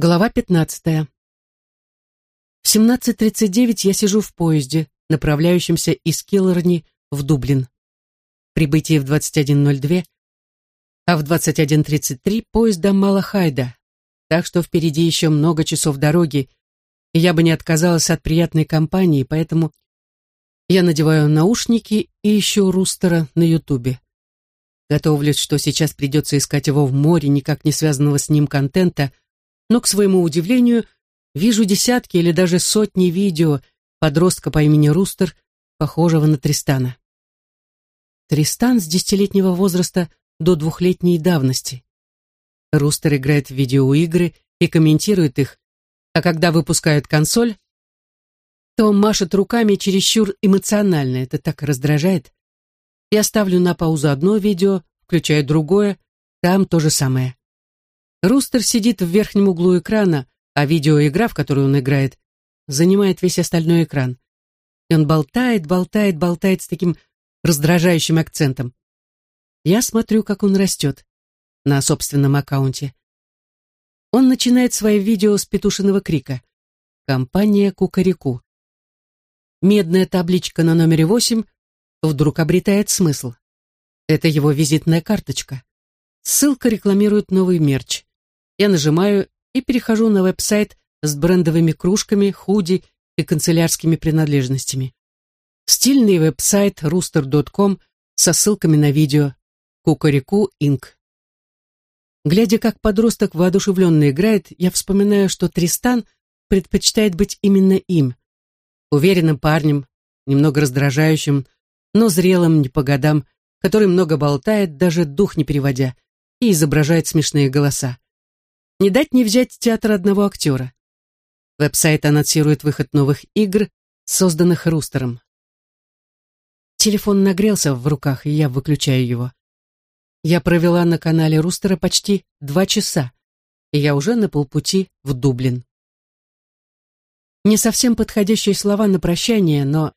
Глава 15. В 17.39 я сижу в поезде, направляющемся из Киллорни в Дублин. Прибытие в 21.02, а в 21.33 поезд до Малахайда, так что впереди еще много часов дороги, и я бы не отказалась от приятной компании, поэтому я надеваю наушники и ищу Рустера на Ютубе. Готовлюсь, что сейчас придется искать его в море, никак не связанного с ним контента – но, к своему удивлению, вижу десятки или даже сотни видео подростка по имени Рустер, похожего на Тристана. Тристан с десятилетнего возраста до двухлетней давности. Рустер играет в видеоигры и комментирует их, а когда выпускают консоль, то машет руками чересчур эмоционально, это так раздражает. Я ставлю на паузу одно видео, включаю другое, там то же самое. Рустер сидит в верхнем углу экрана, а видеоигра, в которую он играет, занимает весь остальной экран. И он болтает, болтает, болтает с таким раздражающим акцентом. Я смотрю, как он растет на собственном аккаунте. Он начинает свои видео с петушиного крика. Компания Кукареку. Медная табличка на номере 8 вдруг обретает смысл. Это его визитная карточка. Ссылка рекламирует новый мерч. Я нажимаю и перехожу на веб-сайт с брендовыми кружками, худи и канцелярскими принадлежностями. Стильный веб-сайт rooster.com со ссылками на видео Кукареку Инк. Глядя, как подросток воодушевленно играет, я вспоминаю, что Тристан предпочитает быть именно им. Уверенным парнем, немного раздражающим, но зрелым не по годам, который много болтает, даже дух не переводя, и изображает смешные голоса. Не дать не взять театр одного актера. Веб-сайт анонсирует выход новых игр, созданных Рустером. Телефон нагрелся в руках, и я выключаю его. Я провела на канале Рустера почти два часа, и я уже на полпути в Дублин. Не совсем подходящие слова на прощание, но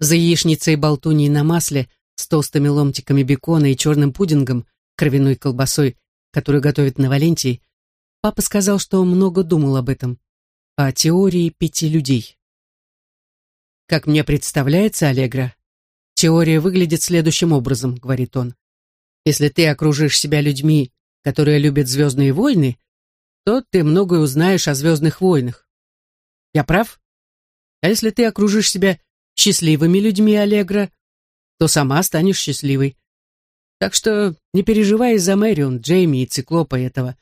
за яичницей болтуньей на масле с толстыми ломтиками бекона и черным пудингом, кровяной колбасой, которую готовит на Валентии, Папа сказал, что много думал об этом, о теории пяти людей. Как мне представляется, Аллегра, теория выглядит следующим образом, говорит он. Если ты окружишь себя людьми, которые любят «Звездные войны», то ты многое узнаешь о «Звездных войнах». Я прав? А если ты окружишь себя счастливыми людьми, Аллегра, то сама станешь счастливой. Так что не переживай из-за Мэрион, Джейми и Циклопа этого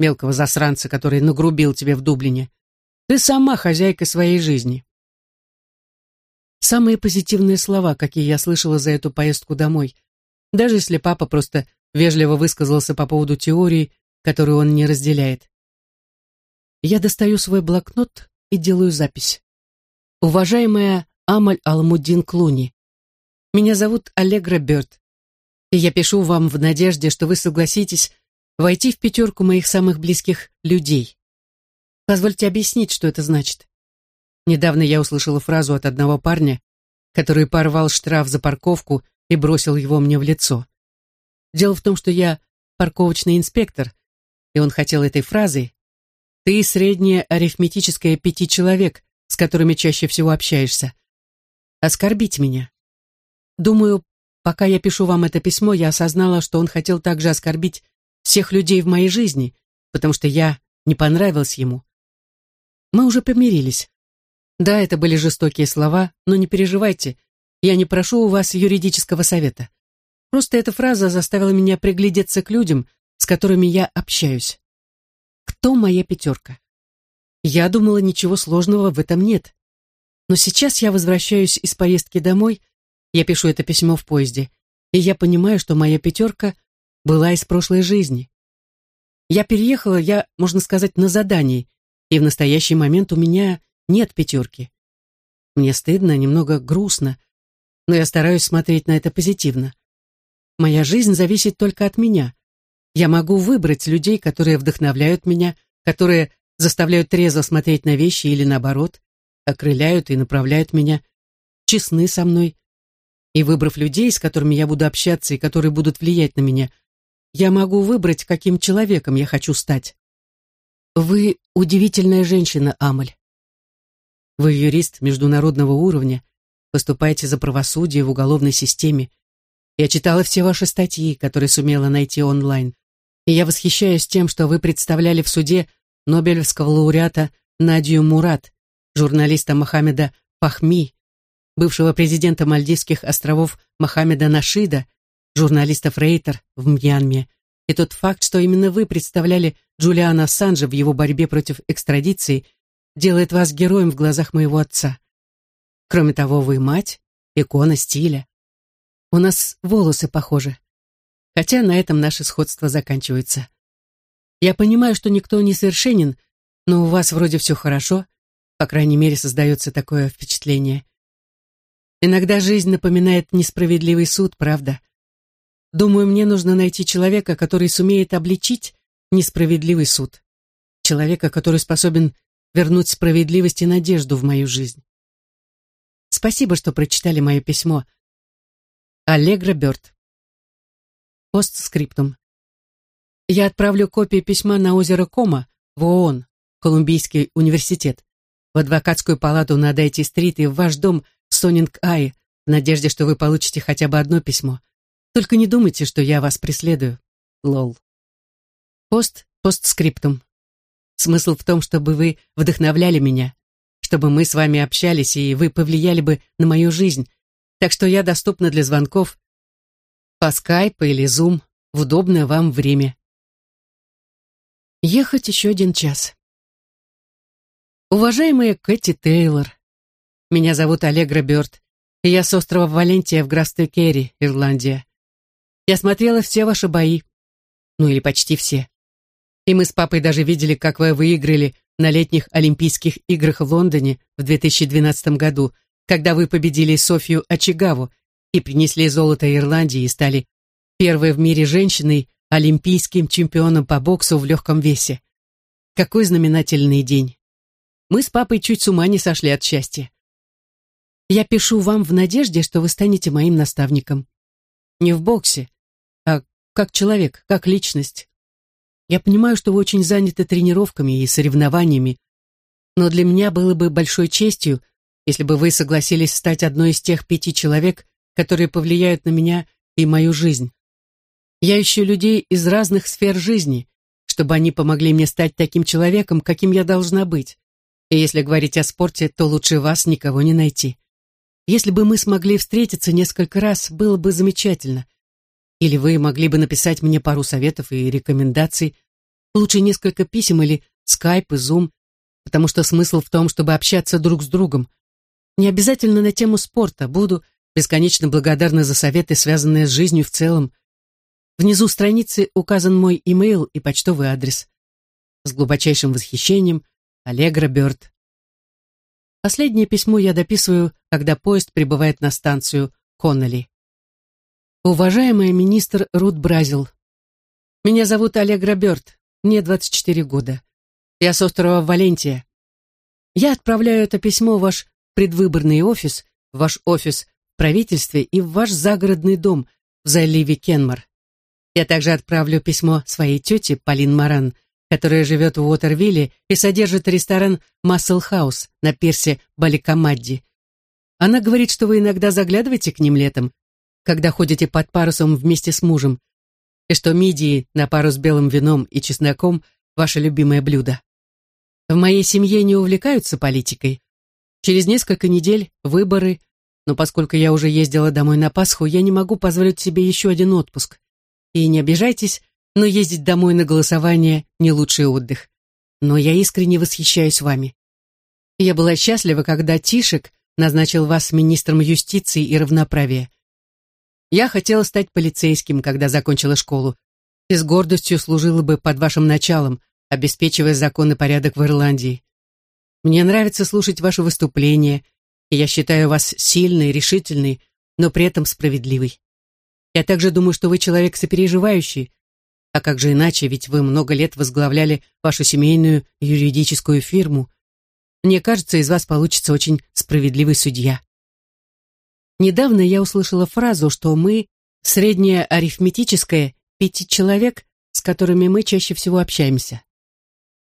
мелкого засранца, который нагрубил тебе в Дублине. Ты сама хозяйка своей жизни. Самые позитивные слова, какие я слышала за эту поездку домой, даже если папа просто вежливо высказался по поводу теории, которую он не разделяет. Я достаю свой блокнот и делаю запись. Уважаемая Амаль Алмудин Клуни, меня зовут Аллегра Бёрд, и я пишу вам в надежде, что вы согласитесь войти в пятерку моих самых близких людей. Позвольте объяснить, что это значит. Недавно я услышала фразу от одного парня, который порвал штраф за парковку и бросил его мне в лицо. Дело в том, что я парковочный инспектор, и он хотел этой фразой «Ты среднее арифметическое пяти человек, с которыми чаще всего общаешься. Оскорбить меня». Думаю, пока я пишу вам это письмо, я осознала, что он хотел также оскорбить всех людей в моей жизни, потому что я не понравилась ему. Мы уже помирились. Да, это были жестокие слова, но не переживайте, я не прошу у вас юридического совета. Просто эта фраза заставила меня приглядеться к людям, с которыми я общаюсь. Кто моя пятерка? Я думала, ничего сложного в этом нет. Но сейчас я возвращаюсь из поездки домой, я пишу это письмо в поезде, и я понимаю, что моя пятерка была из прошлой жизни. Я переехала, я, можно сказать, на задании, и в настоящий момент у меня нет пятерки. Мне стыдно, немного грустно, но я стараюсь смотреть на это позитивно. Моя жизнь зависит только от меня. Я могу выбрать людей, которые вдохновляют меня, которые заставляют трезво смотреть на вещи или наоборот, окрыляют и направляют меня, честны со мной. И выбрав людей, с которыми я буду общаться и которые будут влиять на меня, я могу выбрать, каким человеком я хочу стать. Вы удивительная женщина, Амаль. Вы юрист международного уровня, выступаете за правосудие в уголовной системе. Я читала все ваши статьи, которые сумела найти онлайн, и я восхищаюсь тем, что вы представляли в суде Нобелевского лауреата Надию Мурат, журналиста Мохаммеда Пахми, бывшего президента Мальдивских островов Мохаммеда Нашида, журналиста Фрейтер в Мьянме, и тот факт, что именно вы представляли Джулиана Ассанжа в его борьбе против экстрадиции, делает вас героем в глазах моего отца. Кроме того, вы мать, икона стиля. У нас волосы похожи. Хотя на этом наше сходство заканчивается. Я понимаю, что никто не совершенен, но у вас вроде все хорошо, по крайней мере, создается такое впечатление. Иногда жизнь напоминает несправедливый суд, правда? Думаю, мне нужно найти человека, который сумеет обличить несправедливый суд. Человека, который способен вернуть справедливость и надежду в мою жизнь. Спасибо, что прочитали мое письмо. Аллегра Бёрд. Постскриптум. Я отправлю копию письма на озеро Кома в ООН, Колумбийский университет, в адвокатскую палату на Дайти-стрит и в ваш дом Сонинг-Ай, в надежде, что вы получите хотя бы одно письмо. Только не думайте, что я вас преследую. Лол. Пост постскриптум. Смысл в том, чтобы вы вдохновляли меня, чтобы мы с вами общались, и вы повлияли бы на мою жизнь. Так что я доступна для звонков по скайпу или зум в удобное вам время. Ехать еще один час. Уважаемая Кэти Тейлор, меня зовут Аллегра Бёрд, и я с острова Валентия в графстве Керри, Ирландия. Я смотрела все ваши бои, ну или почти все. И мы с папой даже видели, как вы выиграли на летних Олимпийских играх в Лондоне в 2012 году, когда вы победили Софию Очагаву и принесли золото Ирландии и стали первой в мире женщиной, олимпийским чемпионом по боксу в легком весе. Какой знаменательный день. Мы с папой чуть с ума не сошли от счастья. Я пишу вам в надежде, что вы станете моим наставником. Не в боксе, а как человек, как личность. Я понимаю, что вы очень заняты тренировками и соревнованиями, но для меня было бы большой честью, если бы вы согласились стать одной из тех пяти человек, которые повлияют на меня и мою жизнь. Я ищу людей из разных сфер жизни, чтобы они помогли мне стать таким человеком, каким я должна быть. И если говорить о спорте, то лучше вас никого не найти. Если бы мы смогли встретиться несколько раз, было бы замечательно. Или вы могли бы написать мне пару советов и рекомендаций. Лучше несколько писем или скайп и зум, потому что смысл в том, чтобы общаться друг с другом. Не обязательно на тему спорта. Буду бесконечно благодарна за советы, связанные с жизнью в целом. Внизу страницы указан мой имейл и почтовый адрес. С глубочайшим восхищением, Аллегра Бёрд. Последнее письмо я дописываю, когда поезд прибывает на станцию Коннелли. Уважаемая министр Рут Бразил, меня зовут Аллегра Бёрд, мне 24 года. Я с острова Валентия. Я отправляю это письмо в ваш предвыборный офис, в ваш офис в правительстве и в ваш загородный дом в заливе Кенмар. Я также отправлю письмо своей тете Полин Маран, которая живет в Уотервилле и содержит ресторан Массел Хаус на пирсе Баликамадди. Она говорит, что вы иногда заглядываете к ним летом, когда ходите под парусом вместе с мужем, и что мидии на пару с белым вином и чесноком – ваше любимое блюдо. В моей семье не увлекаются политикой. Через несколько недель выборы, но поскольку я уже ездила домой на Пасху, я не могу позволить себе еще один отпуск. И не обижайтесь, но ездить домой на голосование – не лучший отдых. Но я искренне восхищаюсь вами. Я была счастлива, когда Тишек назначил вас министром юстиции и равноправия. Я хотела стать полицейским, когда закончила школу, и с гордостью служила бы под вашим началом, обеспечивая закон и порядок в Ирландии. Мне нравится слушать ваши выступления, и я считаю вас сильной, решительной, но при этом справедливой. Я также думаю, что вы человек сопереживающий, а как же иначе, ведь вы много лет возглавляли вашу семейную юридическую фирму. Мне кажется, из вас получится очень справедливый судья. Недавно я услышала фразу, что мы — среднее арифметическое пяти человек, с которыми мы чаще всего общаемся.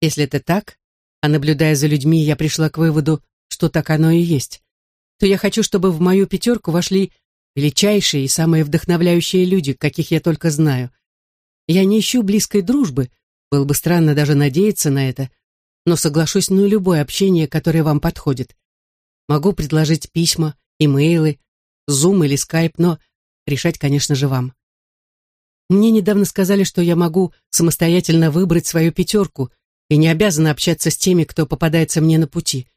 Если это так, а наблюдая за людьми, я пришла к выводу, что так оно и есть, то я хочу, чтобы в мою пятерку вошли величайшие и самые вдохновляющие люди, каких я только знаю. Я не ищу близкой дружбы, было бы странно даже надеяться на это, но соглашусь на любое общение, которое вам подходит. Могу предложить письма, имейлы, Zoom или Skype, но решать, конечно же, вам. Мне недавно сказали, что я могу самостоятельно выбрать свою пятерку и не обязана общаться с теми, кто попадается мне на пути,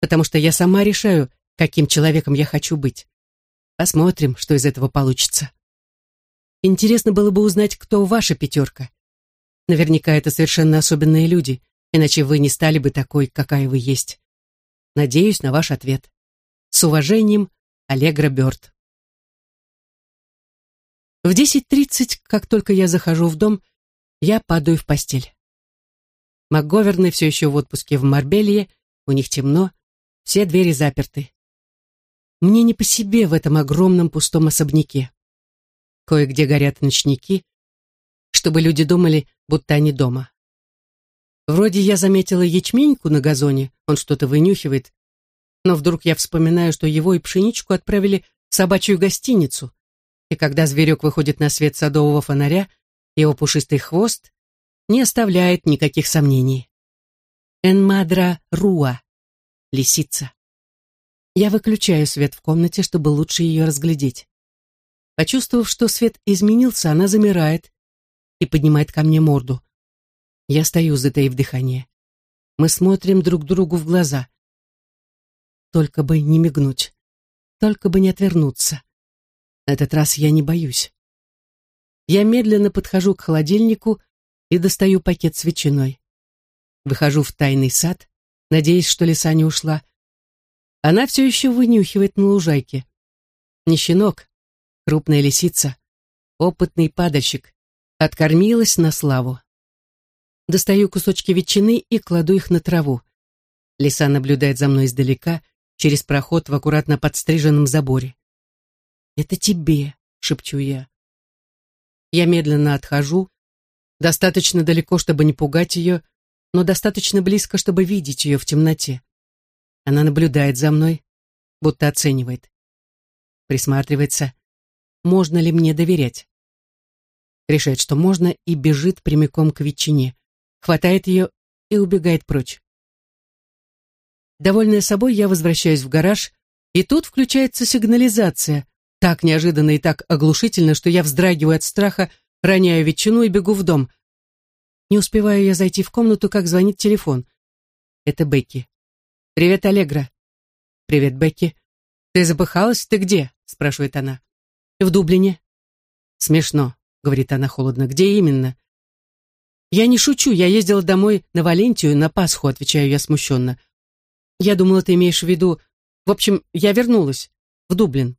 потому что я сама решаю, каким человеком я хочу быть. Посмотрим, что из этого получится. Интересно было бы узнать, кто ваша пятерка. Наверняка это совершенно особенные люди, иначе вы не стали бы такой, какая вы есть. Надеюсь на ваш ответ. С уважением, Аллегра Бёрд. В 10.30, как только я захожу в дом, я падаю в постель. МакГоверны все еще в отпуске в Марбелье, у них темно, все двери заперты. Мне не по себе в этом огромном пустом особняке. Кое-где горят ночники, чтобы люди думали, будто они дома. Вроде я заметила ячменьку на газоне, он что-то вынюхивает, но вдруг я вспоминаю, что его и пшеничку отправили в собачью гостиницу, и когда зверек выходит на свет садового фонаря, его пушистый хвост не оставляет никаких сомнений. Энмадра руа, лисица. Я выключаю свет в комнате, чтобы лучше ее разглядеть. Почувствовав, что свет изменился, она замирает и поднимает ко мне морду. Я стою, затаив дыхание. Мы смотрим друг другу в глаза. Только бы не мигнуть, только бы не отвернуться. На этот раз я не боюсь. Я медленно подхожу к холодильнику и достаю пакет с ветчиной. Выхожу в тайный сад, надеясь, что лиса не ушла, она все еще вынюхивает на лужайке. Не щенок, крупная лисица, опытный падальщик, откормилась на славу. Достаю кусочки ветчины и кладу их на траву. Лиса наблюдает за мной издалека, через проход в аккуратно подстриженном заборе. «Это тебе», — шепчу я. Я медленно отхожу, достаточно далеко, чтобы не пугать ее, но достаточно близко, чтобы видеть ее в темноте. Она наблюдает за мной, будто оценивает. Присматривается, можно ли мне доверять. Решает, что можно, и бежит прямиком к ветчине. Хватает ее и убегает прочь. Довольная собой, я возвращаюсь в гараж, и тут включается сигнализация, так неожиданно и так оглушительно, что я вздрагиваю от страха, роняю ветчину и бегу в дом. Не успеваю я зайти в комнату, как звонит телефон. Это Бекки. «Привет, Аллегра». «Привет, Бекки». «Ты запыхалась? Ты где?» — спрашивает она. «В Дублине». «Смешно», — говорит она холодно. «Где именно?» «Я не шучу, я ездила домой на Валентию на Пасху», — отвечаю я смущенно. «Я думала, ты имеешь в виду... В общем, я вернулась. В Дублин».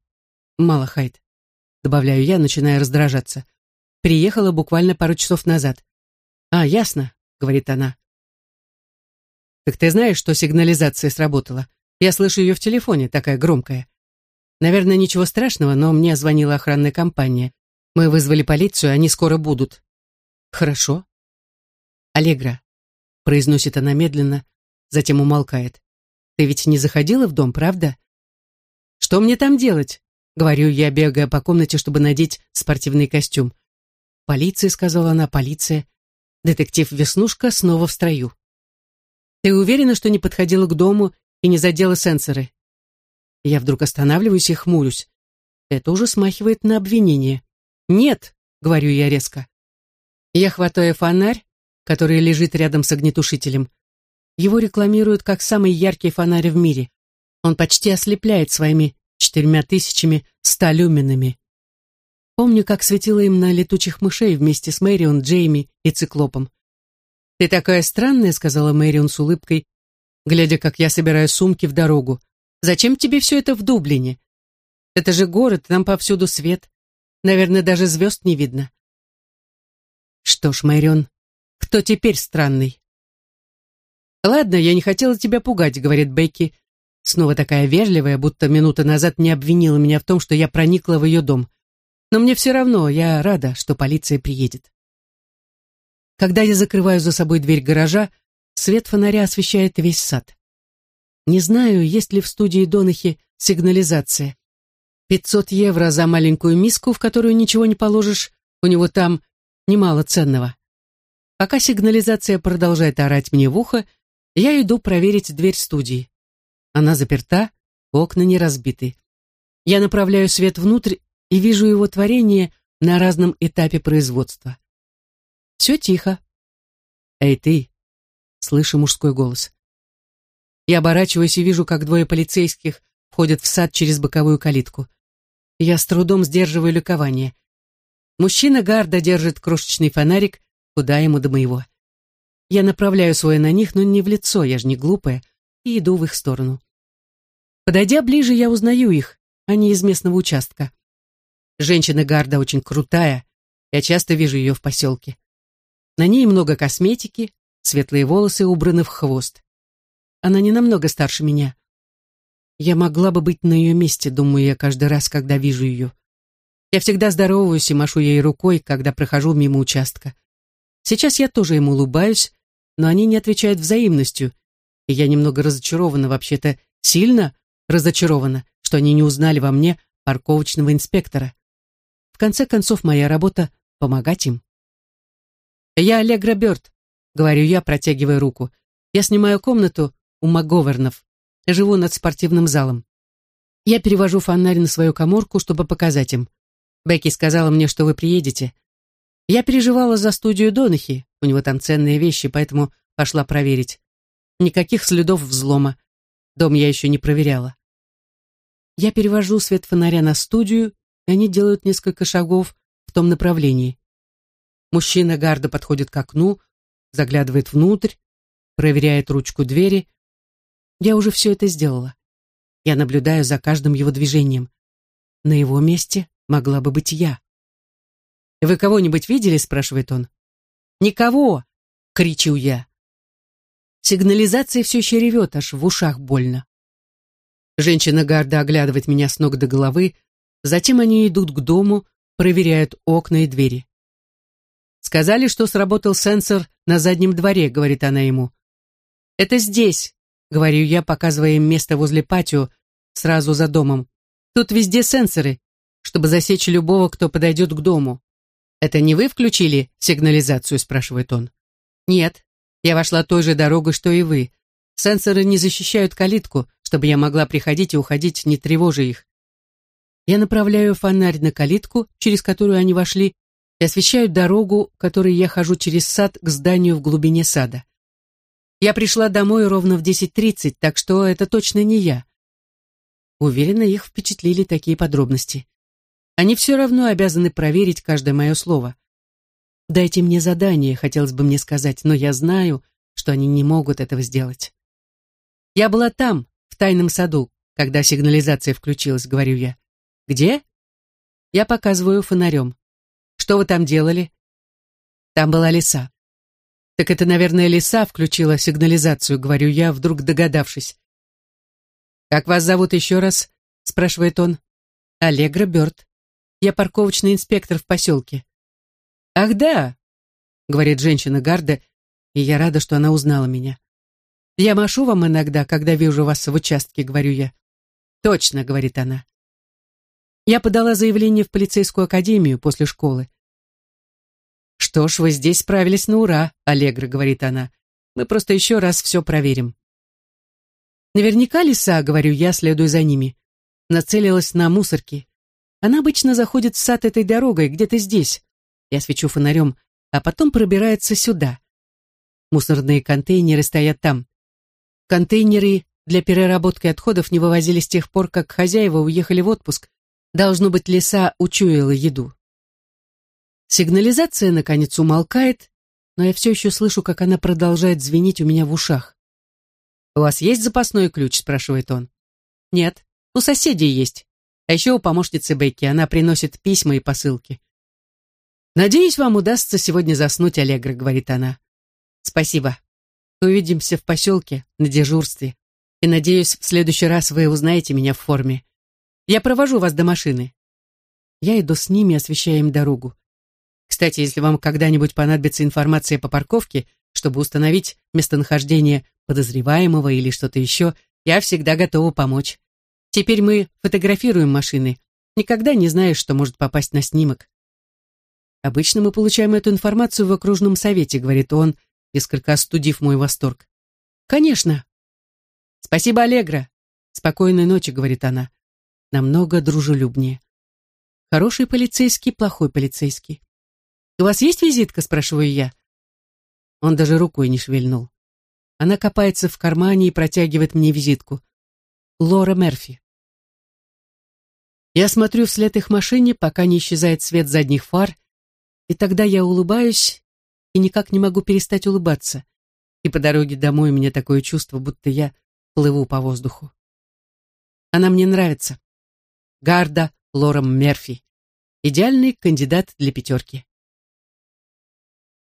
«Мало, Хайд», — добавляю я, начиная раздражаться. «Приехала буквально пару часов назад». «А, ясно», — говорит она. Так ты знаешь, что сигнализация сработала? Я слышу ее в телефоне, такая громкая. Наверное, ничего страшного, но мне звонила охранная компания. Мы вызвали полицию, они скоро будут. Хорошо. Аллегра, произносит она медленно, затем умолкает. Ты ведь не заходила в дом, правда? Что мне там делать? Говорю я, бегая по комнате, чтобы надеть спортивный костюм. Полиция, сказала она, полиция. Детектив Веснушка снова в строю. Ты уверена, что не подходила к дому и не задела сенсоры? Я вдруг останавливаюсь и хмурюсь. Это уже смахивает на обвинение. Нет, говорю я резко. Я хватаю фонарь, который лежит рядом с огнетушителем. Его рекламируют как самый яркий фонарь в мире. Он почти ослепляет своими четырьмя тысячами ста люминами. Помню, как светила им на летучих мышей вместе с Мэрион, Джейми и Циклопом. «Ты такая странная», — сказала Мэрион с улыбкой, глядя, как я собираю сумки в дорогу. «Зачем тебе все это в Дублине? Это же город, там повсюду свет. Наверное, даже звезд не видно». «Что ж, Мэрион, кто теперь странный?» «Ладно, я не хотела тебя пугать», — говорит Бекки, снова такая вежливая, будто минута назад не обвинила меня в том, что я проникла в ее дом. «Но мне все равно, я рада, что полиция приедет». Когда я закрываю за собой дверь гаража, Свет фонаря освещает весь сад. Не знаю, есть ли в студии Донахи сигнализация. 500 евро за маленькую миску, в которую ничего не положишь, у него там немало ценного. Пока сигнализация продолжает орать мне в ухо, я иду проверить дверь студии. Она заперта, окна не разбиты. Я направляю свет внутрь и вижу его творение на разном этапе производства. Все тихо. «Эй, ты!» — слышу мужской голос. Я оборачиваюсь и вижу, как двое полицейских входят в сад через боковую калитку. Я с трудом сдерживаю ликование. Мужчина гарда держит крошечный фонарик, куда ему до моего. Я направляю свой на них, но не в лицо, я же не глупая, и иду в их сторону. Подойдя ближе, я узнаю их, они из местного участка. Женщина гарда очень крутая, я часто вижу ее в поселке. На ней много косметики, светлые волосы убраны в хвост. Она не намного старше меня. Я могла бы быть на ее месте, думаю я каждый раз, когда вижу ее. Я всегда здороваюсь и машу ей рукой, когда прохожу мимо участка. Сейчас я тоже им улыбаюсь, но они не отвечают взаимностью, и я немного разочарована, вообще-то сильно разочарована, что они не узнали во мне парковочного инспектора. В конце концов, моя работа — помогать им. «Я Аллегра Бёрд», — говорю я, протягивая руку. «Я снимаю комнату у МакГовернов. Живу над спортивным залом. Я перевожу фонарь на свою коморку, чтобы показать им. Бекки сказала мне, что вы приедете. Я переживала за студию Донахи, у него там ценные вещи, поэтому пошла проверить. Никаких следов взлома. Дом я еще не проверяла. Я перевожу свет фонаря на студию, и они делают несколько шагов в том направлении. Мужчина гарда подходит к окну, заглядывает внутрь, проверяет ручку двери. Я уже все это сделала. Я наблюдаю за каждым его движением. На его месте могла бы быть я. «Вы кого-нибудь видели?» — спрашивает он. «Никого!» — кричу я. Сигнализация все еще ревет, аж в ушах больно. Женщина гарда оглядывает меня с ног до головы, затем они идут к дому, проверяют окна и двери. Сказали, что сработал сенсор на заднем дворе, говорит она ему. Это здесь, говорю я, показывая им место возле патио, сразу за домом. Тут везде сенсоры, чтобы засечь любого, кто подойдет к дому. Это не вы включили сигнализацию, спрашивает он. Нет, я вошла той же дорогой, что и вы. Сенсоры не защищают калитку, чтобы я могла приходить и уходить, не тревожа их. Я направляю фонарь на калитку, через которую они вошли, и освещают дорогу, которой я хожу через сад к зданию в глубине сада. Я пришла домой ровно в 10.30, так что это точно не я. Уверена, их впечатлили такие подробности. Они все равно обязаны проверить каждое мое слово. Дайте мне задание, хотелось бы мне сказать, но я знаю, что они не могут этого сделать. Я была там, в тайном саду, когда сигнализация включилась, говорю я. Где? Я показываю фонарем. Что вы там делали? Там была лиса. Так это, наверное, лиса включила сигнализацию, говорю я, вдруг догадавшись. Как вас зовут еще раз? спрашивает он. Аллегра Бёрд. Я парковочный инспектор в поселке. Ах да, говорит женщина Гарда, и я рада, что она узнала меня. Я машу вам иногда, когда вижу вас в участке, говорю я. Точно, говорит она. Я подала заявление в полицейскую академию после школы. «Что ж, вы здесь справились на ура», — Аллегра говорит она. «Мы просто еще раз все проверим». Наверняка лиса, говорю я, следуя за ними. Нацелилась на мусорки. Она обычно заходит в сад этой дорогой, где-то здесь. Я свечу фонарем, а потом пробирается сюда. Мусорные контейнеры стоят там. Контейнеры для переработки отходов не вывозили с тех пор, как хозяева уехали в отпуск, Должно быть, лиса учуяла еду. Сигнализация, наконец, умолкает, но я все еще слышу, как она продолжает звенеть у меня в ушах. «У вас есть запасной ключ?» – спрашивает он. «Нет, у соседей есть. А еще у помощницы Бекки, она приносит письма и посылки». «Надеюсь, вам удастся сегодня заснуть, Аллегра», — говорит она. «Спасибо. Увидимся в поселке, на дежурстве. И надеюсь, в следующий раз вы узнаете меня в форме. Я провожу вас до машины. Я иду с ними, освещая им дорогу. Кстати, если вам когда-нибудь понадобится информация по парковке, что чтобы установить местонахождение подозреваемого или что-то еще, я всегда готова помочь. Теперь мы фотографируем машины, никогда не знаешь, что может попасть на снимок. Обычно мы получаем эту информацию в окружном совете, говорит он, несколько остудив мой восторг. Конечно. Спасибо, Аллегра. Спокойной ночи, говорит она. Намного дружелюбнее. Хороший полицейский, плохой полицейский. «У вас есть визитка?» – спрашиваю я. Он даже рукой не шевельнул. Она копается в кармане и протягивает мне визитку. Лора Мерфи. Я смотрю вслед их машине, пока не исчезает свет задних фар, и тогда я улыбаюсь и никак не могу перестать улыбаться. И по дороге домой у меня такое чувство, будто я плыву по воздуху. Она мне нравится. Гарда Лора Мерфи. Идеальный кандидат для пятерки.